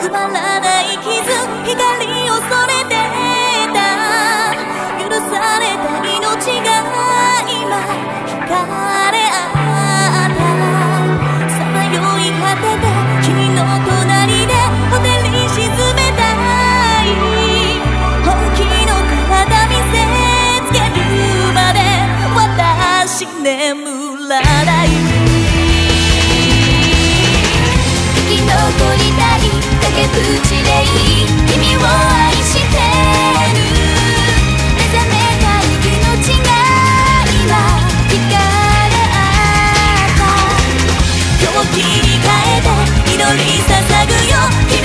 埋まらない傷光をそれてた。許された命が今惹かれ合った。さまよい果てた君の隣でホテルに沈めたい。本気の体見せつけるまで私眠らない。りたい崖っぷちでいい君を愛してる目覚めたい命が今惹かれ合った今日切り替えて祈り捧ぐよ君